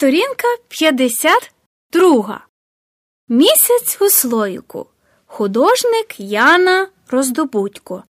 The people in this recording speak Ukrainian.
Сторінка 52. Місяць у слоїку. Художник Яна Роздобудько.